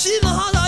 喜马拉雅。